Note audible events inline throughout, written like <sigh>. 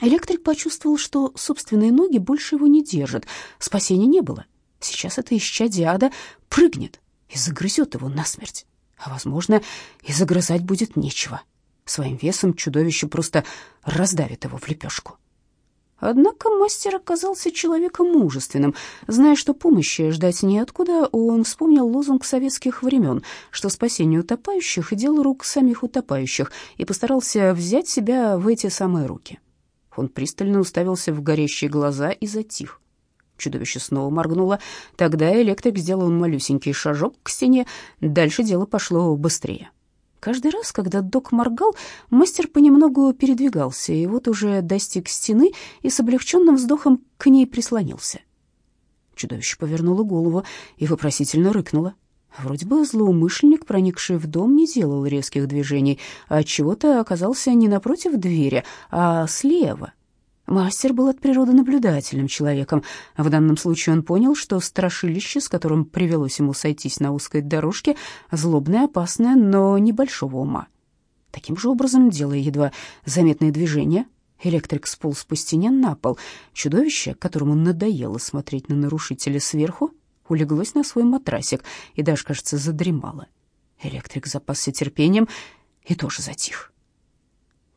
Электрик почувствовал, что собственные ноги больше его не держат. Спасения не было. Сейчас это исчадие ада прыгнет и загрызет его насмерть. А, возможно, и загрызать будет нечего. Своим весом чудовище просто раздавит его в лепешку. Однако мастер оказался человеком мужественным. Зная, что помощи ждать неоткуда, он вспомнил лозунг советских времен, что спасение утопающих — дело рук самих утопающих, и постарался взять себя в эти самые руки. Он пристально уставился в горящие глаза и затих. Чудовище снова моргнуло. Тогда электрик сделал малюсенький шажок к стене. Дальше дело пошло быстрее. Каждый раз, когда док моргал, мастер понемногу передвигался, и вот уже достиг стены и с облегченным вздохом к ней прислонился. Чудовище повернуло голову и вопросительно рыкнуло. Вроде бы злоумышленник, проникший в дом, не делал резких движений, а чего-то оказался не напротив двери, а слева. Мастер был от природы наблюдательным человеком. В данном случае он понял, что страшилище, с которым привелось ему сойтись на узкой дорожке, злобное, опасное, но небольшого ума. Таким же образом, делая едва заметные движения, электрик сполз по стене на пол. Чудовище, которому надоело смотреть на нарушителя сверху, улеглось на свой матрасик и даже, кажется, задремало. Электрик запасся терпением и тоже затих.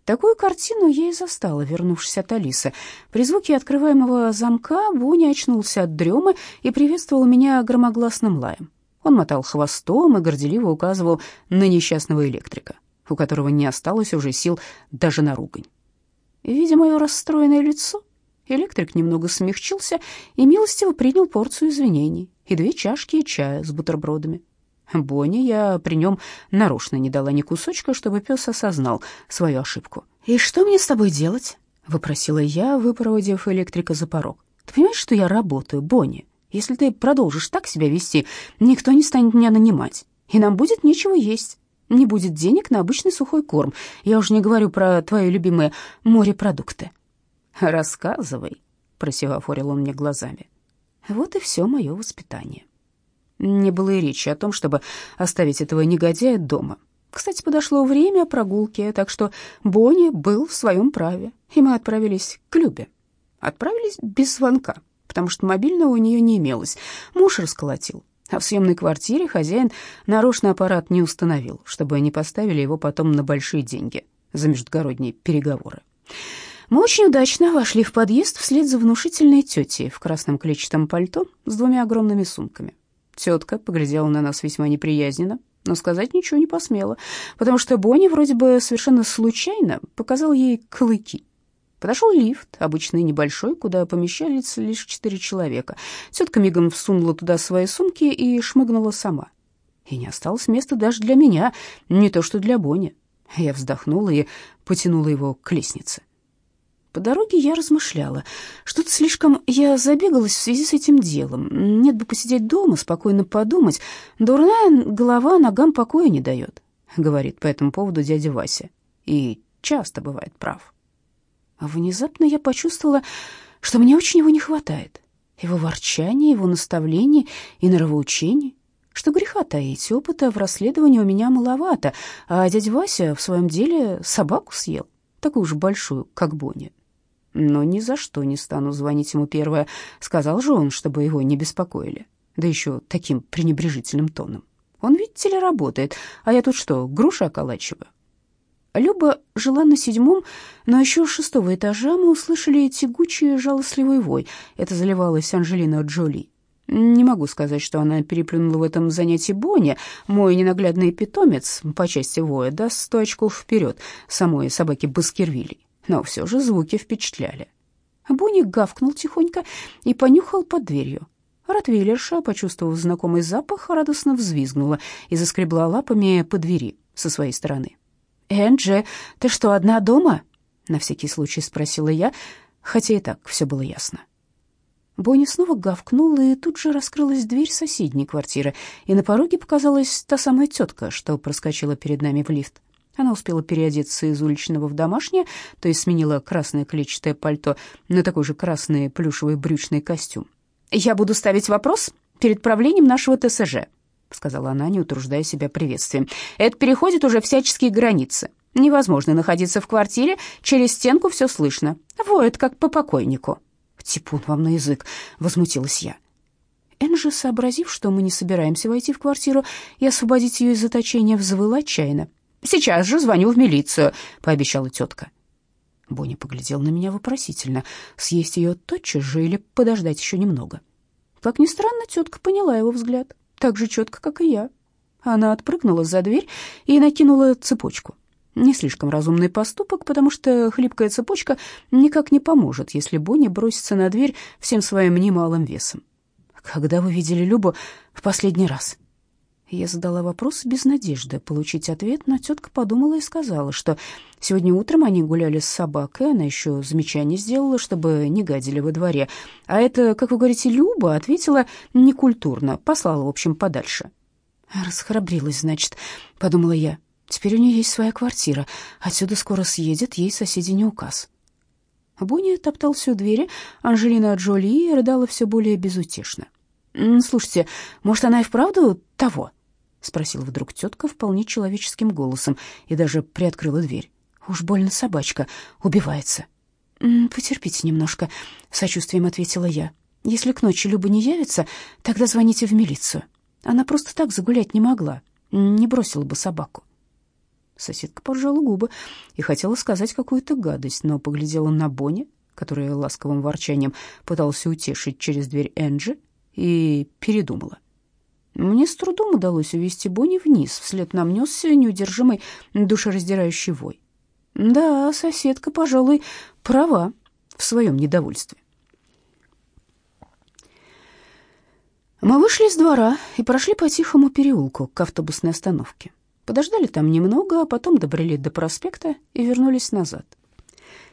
Такую картину я и застала, вернувшись от Алисы. При звуке открываемого замка Буня очнулся от дремы и приветствовал меня громогласным лаем. Он мотал хвостом и горделиво указывал на несчастного электрика, у которого не осталось уже сил даже на ругань. Видя мое расстроенное лицо, электрик немного смягчился и милостиво принял порцию извинений и две чашки чая с бутербродами. Бонни я при нем нарочно не дала ни кусочка, чтобы пес осознал свою ошибку. «И что мне с тобой делать?» — выпросила я, выпроводив электрика за порог. «Ты понимаешь, что я работаю, Бонни? Если ты продолжишь так себя вести, никто не станет меня нанимать, и нам будет нечего есть. Не будет денег на обычный сухой корм. Я уже не говорю про твои любимые морепродукты». «Рассказывай», — просевафорил он мне глазами. Вот и все мое воспитание. Не было и речи о том, чтобы оставить этого негодяя дома. Кстати, подошло время прогулки, так что Бонни был в своем праве, и мы отправились к Любе. Отправились без звонка, потому что мобильного у нее не имелось. Муж расколотил, а в съемной квартире хозяин нарочно аппарат не установил, чтобы они поставили его потом на большие деньги за междугородние переговоры. Мы очень удачно вошли в подъезд вслед за внушительной тетей в красном клетчатом пальто с двумя огромными сумками. Тетка поглядела на нас весьма неприязненно, но сказать ничего не посмела, потому что Бонни вроде бы совершенно случайно показал ей клыки. Подошел лифт, обычный небольшой, куда помещались лишь четыре человека. Тетка мигом всунула туда свои сумки и шмыгнула сама. И не осталось места даже для меня, не то что для Бонни. Я вздохнула и потянула его к лестнице. По дороге я размышляла. Что-то слишком я забегалась в связи с этим делом. Нет бы посидеть дома, спокойно подумать. Дурная голова ногам покоя не дает, говорит по этому поводу дядя Вася. И часто бывает прав. А внезапно я почувствовала, что мне очень его не хватает. Его ворчания, его наставлений и нравоучений. Что греха таить, опыта в расследовании у меня маловато, а дядя Вася в своем деле собаку съел, такую же большую, как Боня но ни за что не стану звонить ему первое. Сказал же он, чтобы его не беспокоили. Да еще таким пренебрежительным тоном. Он, видите ли, работает, а я тут что, груши околачиваю? Люба жила на седьмом, но еще с шестого этажа мы услышали тягучий жалостливый вой. Это заливалась Анжелина Джоли. Не могу сказать, что она переплюнула в этом занятии Бонни. Мой ненаглядный питомец по части воя даст сто очков вперед самой собаки Баскервилей но все же звуки впечатляли. Буник гавкнул тихонько и понюхал под дверью. Ротвейлерша, почувствовав знакомый запах, радостно взвизгнула и заскребла лапами по двери со своей стороны. «Энджи, ты что, одна дома?» — на всякий случай спросила я, хотя и так все было ясно. Бонни снова гавкнула, и тут же раскрылась дверь соседней квартиры, и на пороге показалась та самая тетка, что проскочила перед нами в лифт. Она успела переодеться из уличного в домашнее, то есть сменила красное клетчатое пальто на такой же красный плюшевый брючный костюм. «Я буду ставить вопрос перед правлением нашего ТСЖ», — сказала она, не утруждая себя приветствием. «Это переходит уже всяческие границы. Невозможно находиться в квартире, через стенку все слышно. Воет, как по покойнику». «Типун вам на язык», — возмутилась я. Энджи, сообразив, что мы не собираемся войти в квартиру и освободить ее из заточения, взвыла отчаянно. «Сейчас же звоню в милицию», — пообещала тетка. Бонни поглядел на меня вопросительно. Съесть ее тотчас же или подождать еще немного? Как ни странно, тетка поняла его взгляд, так же четко, как и я. Она отпрыгнула за дверь и накинула цепочку. Не слишком разумный поступок, потому что хлипкая цепочка никак не поможет, если Бонни бросится на дверь всем своим немалым весом. «Когда вы видели Любу в последний раз?» Я задала вопрос без надежды получить ответ, но тетка подумала и сказала, что сегодня утром они гуляли с собакой, она еще замечание сделала, чтобы не гадили во дворе. А это, как вы говорите, Люба ответила некультурно, послала, в общем, подальше. «Расхрабрилась, значит», — подумала я. «Теперь у нее есть своя квартира. Отсюда скоро съедет, ей соседи не указ». Бонни топтался у двери, Анжелина Джоли рыдала все более безутешно. «Слушайте, может, она и вправду того?» — спросила вдруг тетка вполне человеческим голосом и даже приоткрыла дверь. «Уж больно собачка убивается». «Потерпите немножко», — сочувствием ответила я. «Если к ночи Люба не явится, тогда звоните в милицию. Она просто так загулять не могла, не бросила бы собаку». Соседка поджала губы и хотела сказать какую-то гадость, но поглядела на Бонни, которая ласковым ворчанием пытался утешить через дверь Энджи, и передумала. Мне с трудом удалось увести Бонни вниз, вслед нам несся неудержимый душераздирающий вой. Да, соседка, пожалуй, права в своем недовольстве. Мы вышли из двора и прошли по тихому переулку к автобусной остановке. Подождали там немного, а потом добрели до проспекта и вернулись назад.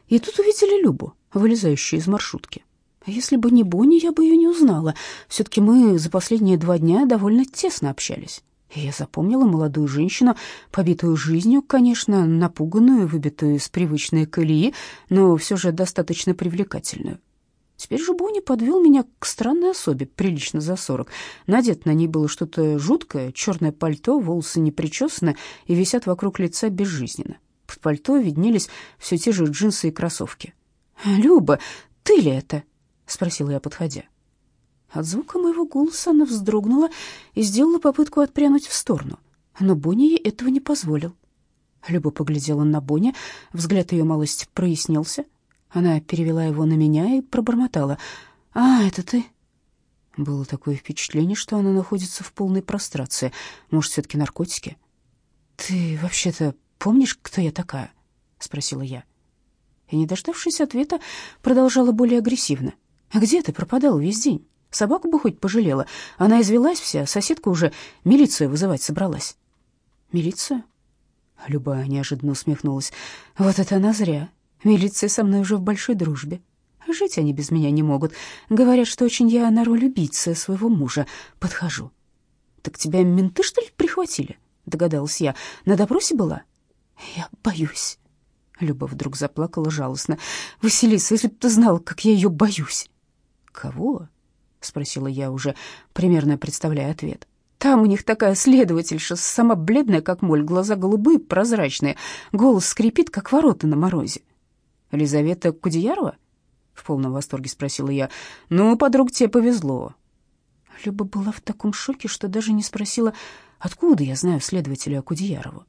И тут увидели Любу, вылезающую из маршрутки. А если бы не Бонни, я бы ее не узнала. Все-таки мы за последние два дня довольно тесно общались. Я запомнила молодую женщину, побитую жизнью, конечно, напуганную, выбитую из привычной колеи, но все же достаточно привлекательную. Теперь же Бонни подвел меня к странной особе, прилично за сорок. Надет на ней было что-то жуткое, черное пальто, волосы не причесаны и висят вокруг лица безжизненно. Под пальто виднелись все те же джинсы и кроссовки. «Люба, ты ли это?» — спросила я, подходя. От звука моего голоса она вздрогнула и сделала попытку отпрянуть в сторону, но Бонни ей этого не позволил. Люба поглядела на Бонни, взгляд ее малость прояснился. Она перевела его на меня и пробормотала. «А, это ты?» Было такое впечатление, что она находится в полной прострации. Может, все-таки наркотики? «Ты вообще-то помнишь, кто я такая?» — спросила я. И, не дождавшись ответа, продолжала более агрессивно. А где ты пропадал весь день? Собаку бы хоть пожалела. Она извелась вся, соседка уже милицию вызывать собралась. Милицию? Люба неожиданно усмехнулась. Вот это она зря. Милиция со мной уже в большой дружбе. Жить они без меня не могут. Говорят, что очень я на роль убийцы своего мужа подхожу. Так тебя менты, что ли, прихватили? Догадалась я. На допросе была? Я боюсь. Люба вдруг заплакала жалостно. Василиса, если бы ты знала, как я ее боюсь. «Кого?» — спросила я, уже примерно представляя ответ. «Там у них такая следовательша, сама бледная, как моль, глаза голубые, прозрачные, голос скрипит, как ворота на морозе». «Лизавета Кудеярова?» — в полном восторге спросила я. «Ну, подруг, тебе повезло». Люба была в таком шоке, что даже не спросила, откуда я знаю следователя Кудеярову.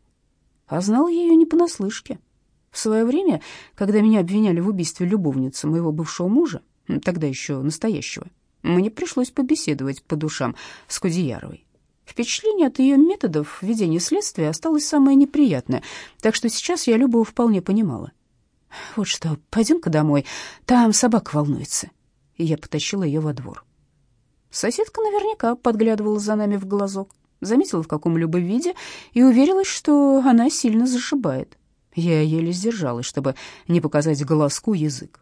А знала я ее не понаслышке. В свое время, когда меня обвиняли в убийстве любовницы моего бывшего мужа, тогда еще настоящего, мне пришлось побеседовать по душам с Кудеяровой. Впечатление от ее методов ведения следствия осталось самое неприятное, так что сейчас я Любову вполне понимала. «Вот что, пойдем-ка домой, там собака волнуется». Я потащила ее во двор. Соседка наверняка подглядывала за нами в глазок, заметила, в каком Люба виде, и уверилась, что она сильно зашибает. Я еле сдержалась, чтобы не показать голоску язык.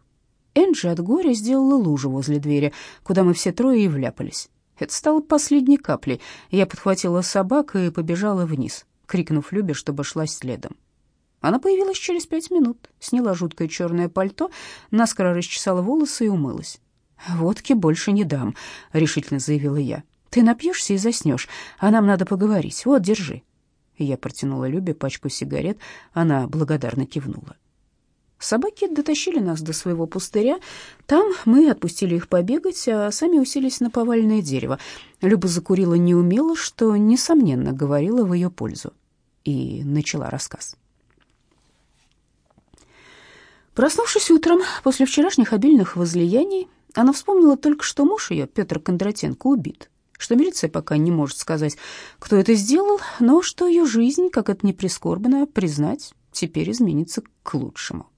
Энджи от горя сделала лужу возле двери, куда мы все трое и вляпались. Это стало последней каплей. Я подхватила собак и побежала вниз, крикнув Любе, чтобы шла следом. Она появилась через пять минут, сняла жуткое черное пальто, наскоро расчесала волосы и умылась. «Водки больше не дам», — решительно заявила я. «Ты напьешься и заснешь, а нам надо поговорить. Вот, держи». Я протянула Любе пачку сигарет, она благодарно кивнула. Собаки дотащили нас до своего пустыря. Там мы отпустили их побегать, а сами уселись на поваленное дерево. Люба закурила неумело, что, несомненно, говорила в ее пользу. И начала рассказ. Проснувшись утром после вчерашних обильных возлияний, она вспомнила только, что муж ее, Петр Кондратенко, убит, что милиция пока не может сказать, кто это сделал, но что ее жизнь, как это ни прискорбно признать, теперь изменится к лучшему.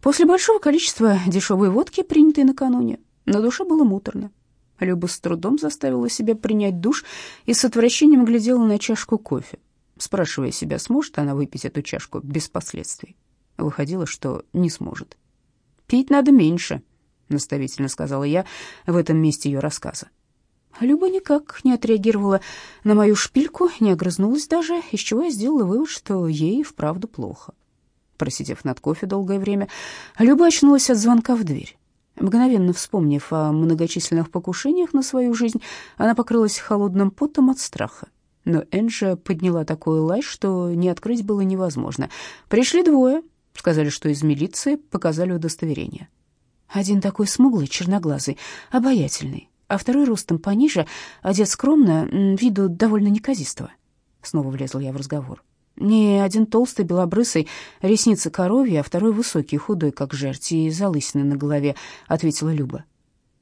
После большого количества дешевой водки, принятой накануне, на душе было муторно. Люба с трудом заставила себя принять душ и с отвращением глядела на чашку кофе, спрашивая себя, сможет она выпить эту чашку без последствий. Выходило, что не сможет. «Пить надо меньше», — наставительно сказала я в этом месте ее рассказа. Люба никак не отреагировала на мою шпильку, не огрызнулась даже, из чего я сделала вывод, что ей вправду плохо. Просидев над кофе долгое время, Люба очнулась от звонка в дверь. Мгновенно вспомнив о многочисленных покушениях на свою жизнь, она покрылась холодным потом от страха. Но Энджи подняла такой лай, что не открыть было невозможно. Пришли двое, сказали, что из милиции, показали удостоверение. Один такой смуглый, черноглазый, обаятельный, а второй ростом пониже, одет скромно, виду довольно неказистого. Снова влезла я в разговор. Не один толстый, белобрысый, ресницы коровьи, а второй высокий, худой, как жерть, и залысины на голове, — ответила Люба.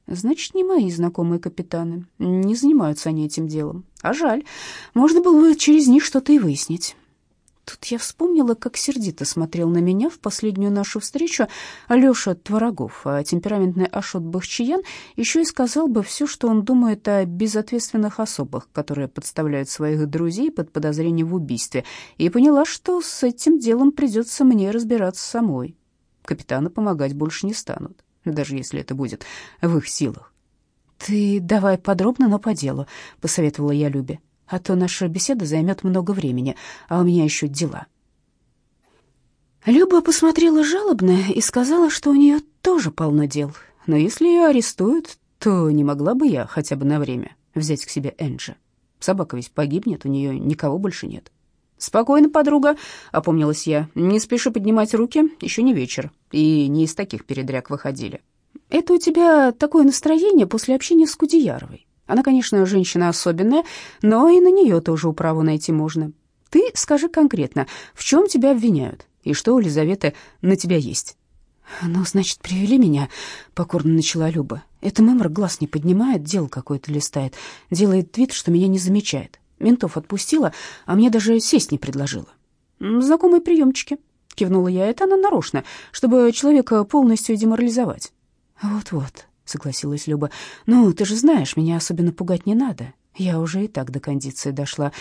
Значит, не мои знакомые капитаны. Не занимаются они этим делом. А жаль. Можно было бы через них что-то и выяснить. Тут я вспомнила, как сердито смотрел на меня в последнюю нашу встречу Алёша Творогов, а темпераментный Ашот Бахчиян еще и сказал бы все, что он думает о безответственных особах, которые подставляют своих друзей под подозрение в убийстве, и поняла, что с этим делом придется мне разбираться самой. Капитаны помогать больше не станут, даже если это будет в их силах. «Ты давай подробно, но по делу», — посоветовала я Любе а то наша беседа займет много времени, а у меня еще дела». Люба посмотрела жалобно и сказала, что у нее тоже полно дел, но если ее арестуют, то не могла бы я хотя бы на время взять к себе Энджи. Собака ведь погибнет, у нее никого больше нет. «Спокойно, подруга», — опомнилась я. «Не спеши поднимать руки, еще не вечер, и не из таких передряг выходили». «Это у тебя такое настроение после общения с Кудеяровой. Она, конечно, женщина особенная, но и на нее тоже управу найти можно. Ты скажи конкретно, в чем тебя обвиняют и что у Лизаветы на тебя есть?» «Ну, значит, привели меня», — покорно начала Люба. «Эта мемор глаз не поднимает, дело какое-то листает, делает вид, что меня не замечает. Ментов отпустила, а мне даже сесть не предложила». «Знакомые приемчики», — кивнула я. «Это она нарочно, чтобы человека полностью деморализовать». «Вот-вот», согласилась Люба. «Ну, ты же знаешь, меня особенно пугать не надо. Я уже и так до кондиции дошла.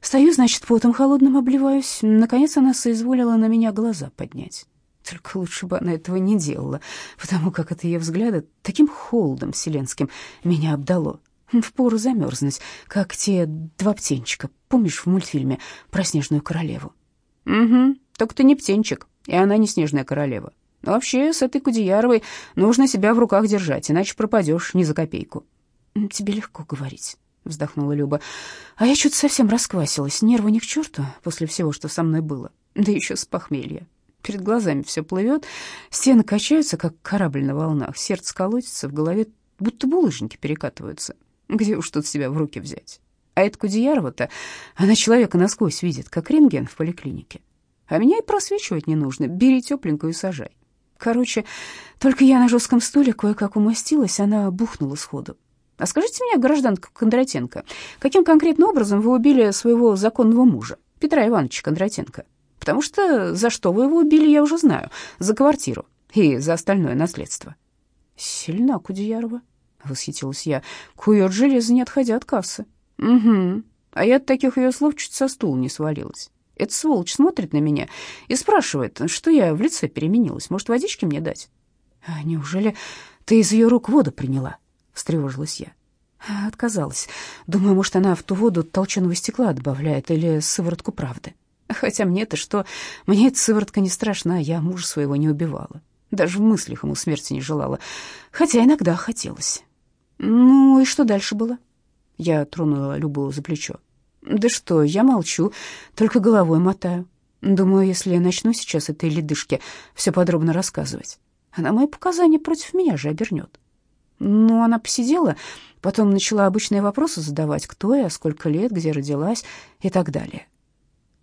Стою, значит, потом холодным обливаюсь. Наконец она соизволила на меня глаза поднять. Только лучше бы она этого не делала, потому как от ее взгляда таким холодом вселенским меня обдало. Впору замерзнуть, как те два птенчика, помнишь в мультфильме про снежную королеву? «Угу, только ты не птенчик, и она не снежная королева. Вообще, с этой Кудеяровой нужно себя в руках держать, иначе пропадешь ни за копейку». «Тебе легко говорить», — вздохнула Люба. «А я что-то совсем расквасилась, нервы ни к черту после всего, что со мной было, да еще с похмелья. Перед глазами все плывет, стены качаются, как корабль на волнах, сердце колотится, в голове будто булыжники перекатываются. Где уж тут себя в руки взять? А эта Кудеярова-то, она человека насквозь видит, как рентген в поликлинике. А меня и просвечивать не нужно, бери тепленькую и сажай. Короче, только я на жестком стуле кое-как умостилась, она бухнула сходу. «А скажите мне, гражданка Кондратенко, каким конкретным образом вы убили своего законного мужа, Петра Ивановича Кондратенко? Потому что за что вы его убили, я уже знаю. За квартиру и за остальное наследство». «Сильна Кудеярова», — восхитилась я. «Кует железо, не отходя от кассы». «Угу. А я от таких ее слов чуть со стула не свалилась. Эта сволочь смотрит на меня и спрашивает, что я в лице переменилась. Может, водички мне дать? А неужели ты из ее рук воду приняла? Встревожилась я. Отказалась. Думаю, может, она в ту воду толченого стекла добавляет или сыворотку правды. Хотя мне-то что? Мне эта сыворотка не страшна, я мужа своего не убивала. Даже в мыслях ему смерти не желала. Хотя иногда хотелось. Ну и что дальше было? Я тронула Любу за плечо. Да что, я молчу, только головой мотаю. Думаю, если я начну сейчас этой ледышке все подробно рассказывать, она мои показания против меня же обернет. Ну, она посидела, потом начала обычные вопросы задавать, кто я, сколько лет, где родилась и так далее.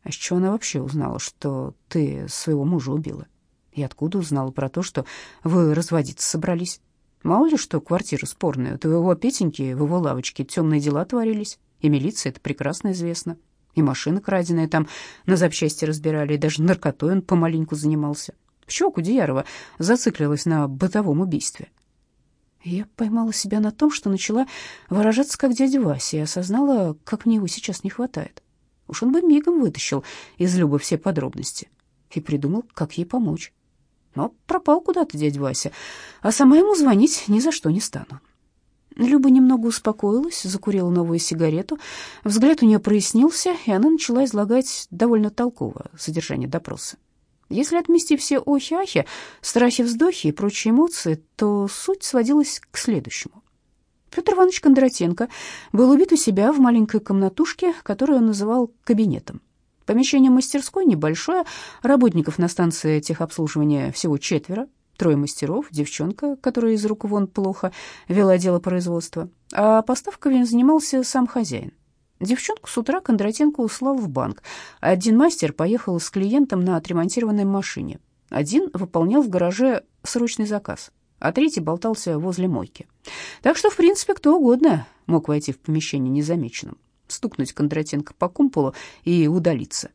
А с чего она вообще узнала, что ты своего мужа убила? И откуда узнала про то, что вы разводиться собрались? Мало ли что, квартира спорная. У твоего Петеньки в его лавочке темные дела творились, и милиция это прекрасно известно. И машина краденая там на запчасти разбирали, и даже наркотой он помаленьку занимался. Чего Кудеярова зациклилась на бытовом убийстве? Я поймала себя на том, что начала выражаться как дядя Вася, и осознала, как мне его сейчас не хватает. Уж он бы мигом вытащил из Любы все подробности и придумал, как ей помочь. Но пропал куда-то дядя Вася, а сама ему звонить ни за что не стану. Люба немного успокоилась, закурила новую сигарету. Взгляд у нее прояснился, и она начала излагать довольно толково содержание допроса. Если отмести все охи-ахи, страхи-вздохи и прочие эмоции, то суть сводилась к следующему. Петр Иванович Кондратенко был убит у себя в маленькой комнатушке, которую он называл кабинетом. Помещение мастерской небольшое, работников на станции техобслуживания всего четверо, трое мастеров, девчонка, которая из рук вон плохо вела дело производства, а поставками занимался сам хозяин. Девчонку с утра Кондратенко услал в банк. Один мастер поехал с клиентом на отремонтированной машине. Один выполнял в гараже срочный заказ, а третий болтался возле мойки. Так что, в принципе, кто угодно мог войти в помещение незамеченным, стукнуть Кондратенко по кумполу и удалиться.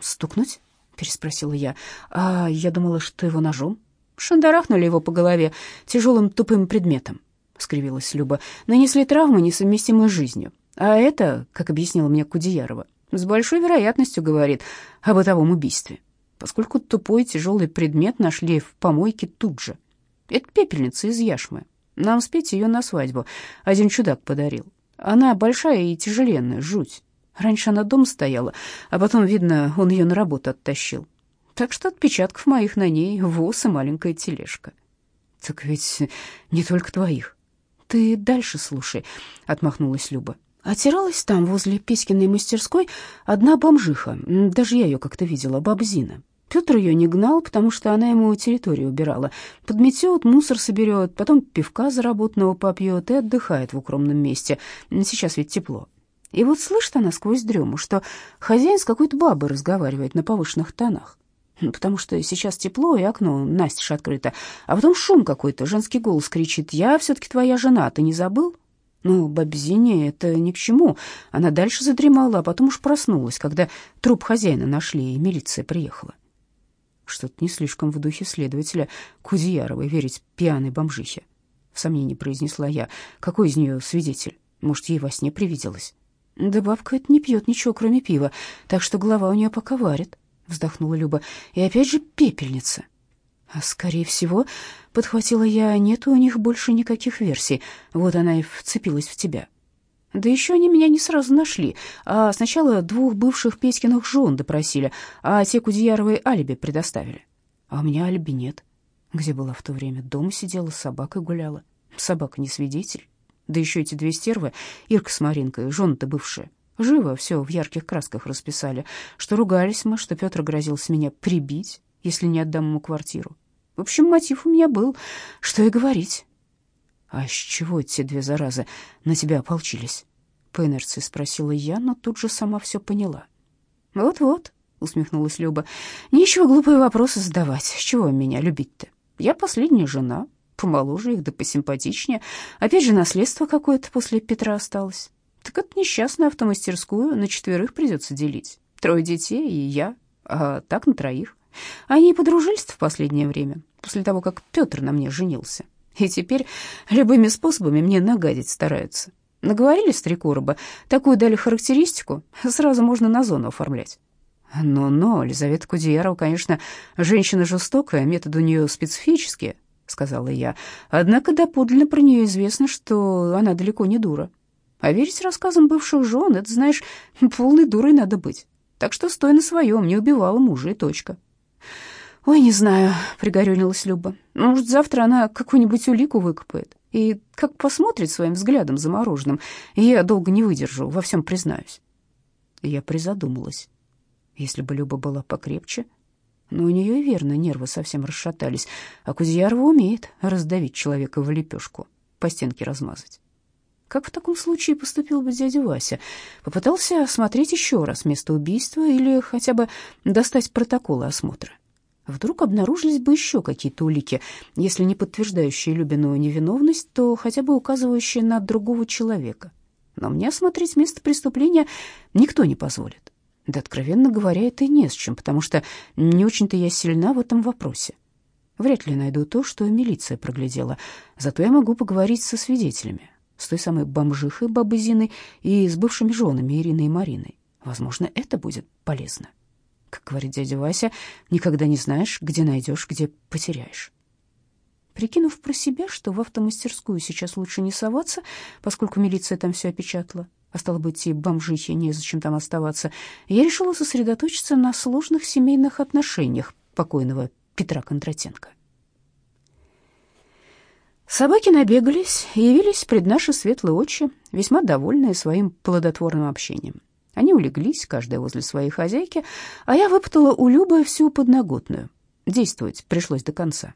«Стукнуть?» — переспросила я. «А я думала, что его ножом». Шандарахнули его по голове тяжелым тупым предметом, — скривилась Люба. Нанесли травмы, несовместимые с жизнью. А это, как объяснила мне Кудеярова, с большой вероятностью говорит о бытовом убийстве, поскольку тупой тяжелый предмет нашли в помойке тут же. Это пепельница из яшмы. Нам с Петей ее на свадьбу один чудак подарил. Она большая и тяжеленная, жуть. Раньше она дома стояла, а потом, видно, он ее на работу оттащил. Так что отпечатков моих на ней воз и маленькая тележка. Так ведь не только твоих. Ты дальше слушай, отмахнулась Люба. Отиралась там, возле Писькиной мастерской, одна бомжиха. Даже я ее как-то видела, бабзина. Петр ее не гнал, потому что она ему территорию убирала. Подметет, мусор соберет, потом пивка заработанного попьет и отдыхает в укромном месте. Сейчас ведь тепло. И вот слышит она сквозь дрему, что хозяин с какой-то бабой разговаривает на повышенных тонах. Потому что сейчас тепло, и окно настежь открыто. А потом шум какой-то, женский голос кричит, «Я все-таки твоя жена, ты не забыл?» Ну, бабзине это ни к чему. Она дальше задремала, а потом уж проснулась, когда труп хозяина нашли, и милиция приехала. Что-то не слишком в духе следователя Кудеяровой верить пьяной бомжихе. В сомнении произнесла я. Какой из нее свидетель? Может, ей во сне привиделось? Да бабка это не пьет ничего, кроме пива, так что голова у нее пока варит, вздохнула Люба. И опять же пепельница. А скорее всего, подхватила я, нет у них больше никаких версий. Вот она и вцепилась в тебя. Да еще они меня не сразу нашли, а сначала двух бывших Петькиных жен допросили, а те Кудеяровой алиби предоставили. А у меня алиби нет. Где была в то время? Дома сидела, с собакой гуляла. Собака не свидетель. Да еще эти две стервы, Ирка с Маринкой, жены-то бывшие. Живо все в ярких красках расписали, что ругались мы, что Петр грозился меня прибить, если не отдам ему квартиру. В общем, мотив у меня был, что и говорить. «А с чего эти две заразы на тебя ополчились?» По инерции спросила я, но тут же сама все поняла. «Вот-вот», — усмехнулась Люба, — «нечего глупые вопросы задавать. С чего меня любить-то? Я последняя жена, помоложе их да посимпатичнее. Опять же, наследство какое-то после Петра осталось. Так это несчастную автомастерскую на четверых придется делить. Трое детей и я, а так на троих. Они подружились в последнее время, после того, как Петр на мне женился. И теперь любыми способами мне нагадить стараются. Наговорили с три короба, такую дали характеристику, сразу можно на зону оформлять. Но-но, Елизавета Кудеярова, конечно, женщина жестокая, методы у нее специфические, сказала я. Однако доподлинно про нее известно, что она далеко не дура. А верить рассказам бывших жен, это, знаешь, <laughs> полной дурой надо быть. Так что стой на своем, не убивала мужа и точка. «Ой, не знаю», — пригорюнилась Люба. «Может, завтра она какую-нибудь улику выкопает и как посмотрит своим взглядом замороженным, я долго не выдержу, во всем признаюсь». Я призадумалась. Если бы Люба была покрепче, но у нее и верно нервы совсем расшатались, а Кузьярова умеет раздавить человека в лепешку, по стенке размазать. Как в таком случае поступил бы дядя Вася? Попытался осмотреть еще раз место убийства или хотя бы достать протоколы осмотра. Вдруг обнаружились бы еще какие-то улики, если не подтверждающие Любину невиновность, то хотя бы указывающие на другого человека. Но мне осмотреть место преступления никто не позволит. Да, откровенно говоря, это и не с чем, потому что не очень-то я сильна в этом вопросе. Вряд ли найду то, что милиция проглядела, зато я могу поговорить со свидетелями, с той самой бомжихой бабы Зиной и с бывшими женами Ириной и Мариной. Возможно, это будет полезно. Как говорит дядя Вася, никогда не знаешь, где найдешь, где потеряешь. Прикинув про себя, что в автомастерскую сейчас лучше не соваться, поскольку милиция там все опечатала, а стало быть, и бомжихе незачем там оставаться, я решила сосредоточиться на сложных семейных отношениях покойного Петра Кондратенко. Собаки набегались и явились пред наши светлые очи, весьма довольные своим плодотворным общением. Они улеглись, каждая возле своей хозяйки, а я выпытала у Любы всю подноготную. Действовать пришлось до конца.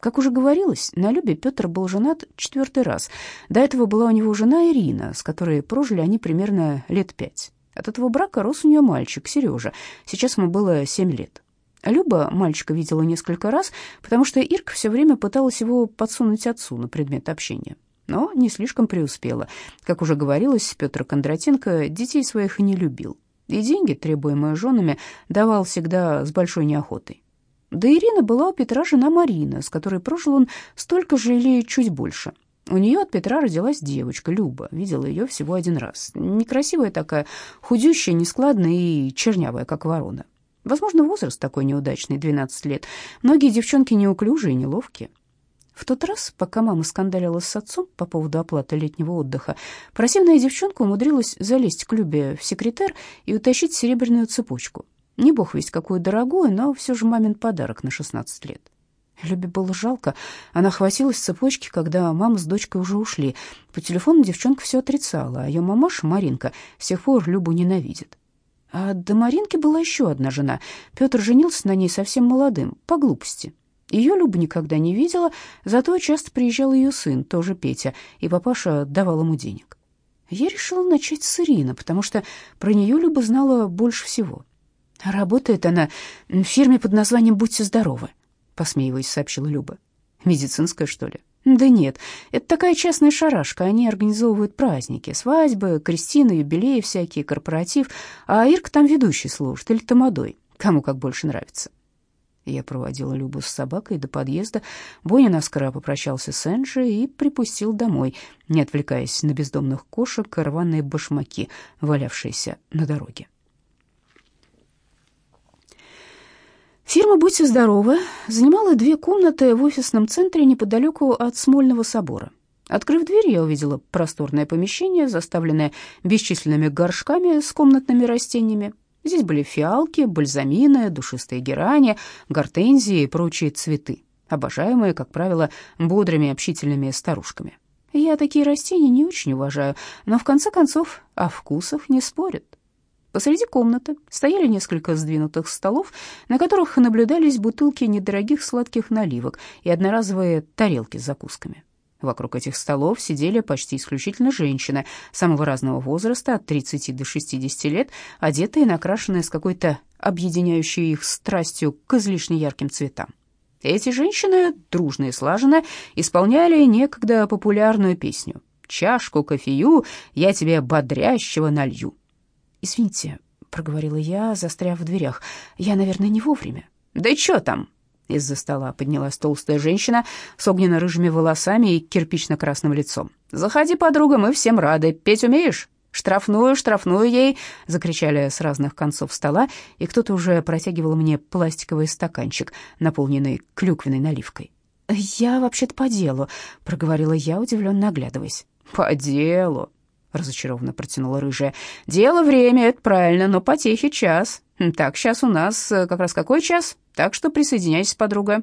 Как уже говорилось, на Любе Петр был женат четвертый раз. До этого была у него жена Ирина, с которой прожили они примерно лет пять. От этого брака рос у нее мальчик, Сережа. Сейчас ему было семь лет. Люба мальчика видела несколько раз, потому что Ирка все время пыталась его подсунуть отцу на предмет общения. Но не слишком преуспела. Как уже говорилось, Петр Кондратенко детей своих не любил. И деньги, требуемые женами, давал всегда с большой неохотой. Да Ирина была у Петра жена Марина, с которой прожил он столько же или чуть больше. У нее от Петра родилась девочка Люба. Видела ее всего один раз. Некрасивая такая, худющая, нескладная и чернявая, как ворона. Возможно, возраст такой неудачный, 12 лет. Многие девчонки неуклюжие и неловкие. В тот раз, пока мама скандалила с отцом по поводу оплаты летнего отдыха, противная девчонка умудрилась залезть к Любе в секретер и утащить серебряную цепочку. Не бог весть какую дорогую, но все же мамин подарок на 16 лет. Любе было жалко. Она хватилась цепочки, когда мама с дочкой уже ушли. По телефону девчонка все отрицала, а ее мамаша, Маринка, с тех пор Любу ненавидит. А до Маринки была еще одна жена. Петр женился на ней совсем молодым, по глупости. Ее Люба никогда не видела, зато часто приезжал ее сын, тоже Петя, и папаша давал ему денег. Я решила начать с Ирины, потому что про нее Люба знала больше всего. Работает она в фирме под названием «Будьте здоровы», — посмеиваясь, сообщила Люба. Медицинская, что ли? Да нет, это такая частная шарашка. Они организовывают праздники, свадьбы, крестины, юбилеи всякие, корпоратив. А Ирка там ведущий служит или тамадой, кому как больше нравится. Я проводила Любу с собакой до подъезда. Боня наскоро попрощался с Энджи и припустил домой, не отвлекаясь на бездомных кошек и рваные башмаки, валявшиеся на дороге. Фирма «Будьте здоровы» занимала две комнаты в офисном центре неподалеку от Смольного собора. Открыв дверь, я увидела просторное помещение, заставленное бесчисленными горшками с комнатными растениями. Здесь были фиалки, бальзамины, душистые герани, гортензии и прочие цветы, обожаемые, как правило, бодрыми общительными старушками. Я такие растения не очень уважаю, но в конце концов о вкусах не спорят. Посреди комнаты стояли несколько сдвинутых столов, на которых наблюдались бутылки недорогих сладких наливок и одноразовые тарелки с закусками. Вокруг этих столов сидели почти исключительно женщины самого разного возраста, от 30 до 60 лет, одетые и накрашенные с какой-то объединяющей их страстью к излишне ярким цветам. Эти женщины, дружно и слаженно, исполняли некогда популярную песню «Чашку кофею я тебе бодрящего налью». «Извините», — проговорила я, застряв в дверях, — «я, наверное, не вовремя». «Да чё там?» Из-за стола поднялась толстая женщина с огненно-рыжими волосами и кирпично-красным лицом. «Заходи, подруга, мы всем рады. Петь умеешь?» «Штрафную, штрафную ей!» — закричали с разных концов стола, и кто-то уже протягивал мне пластиковый стаканчик, наполненный клюквенной наливкой. «Я вообще-то по делу», — проговорила я, удивленно оглядываясь. «По делу», — разочарованно протянула рыжая. «Дело время, это правильно, но потехи час. Так, сейчас у нас э, как раз какой час? Так что присоединяйся, подруга».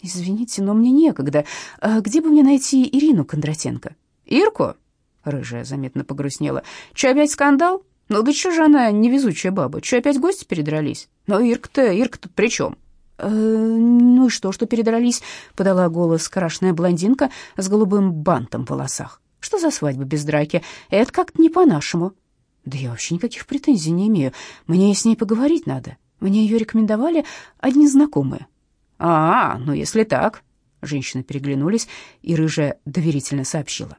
«Извините, но мне некогда. А где бы мне найти Ирину Кондратенко?» «Ирку?» — рыжая заметно погрустнела. «Че, опять скандал? Ну да что же она невезучая баба? Что опять гости передрались? Ну Ирка-то, Ирка тут при чем? «Э, «Ну и что, что передрались?» — подала голос крашеная блондинка с голубым бантом в волосах. «Что за свадьба без драки? Это как-то не по-нашему». «Да я вообще никаких претензий не имею. Мне с ней поговорить надо. Мне ее рекомендовали одни знакомые». «А, ну если так...» Женщины переглянулись, и рыжая доверительно сообщила.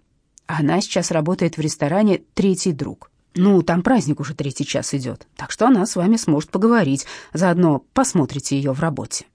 «Она сейчас работает в ресторане «Третий друг». Ну, там праздник уже третий час идет, так что она с вами сможет поговорить, заодно посмотрите ее в работе».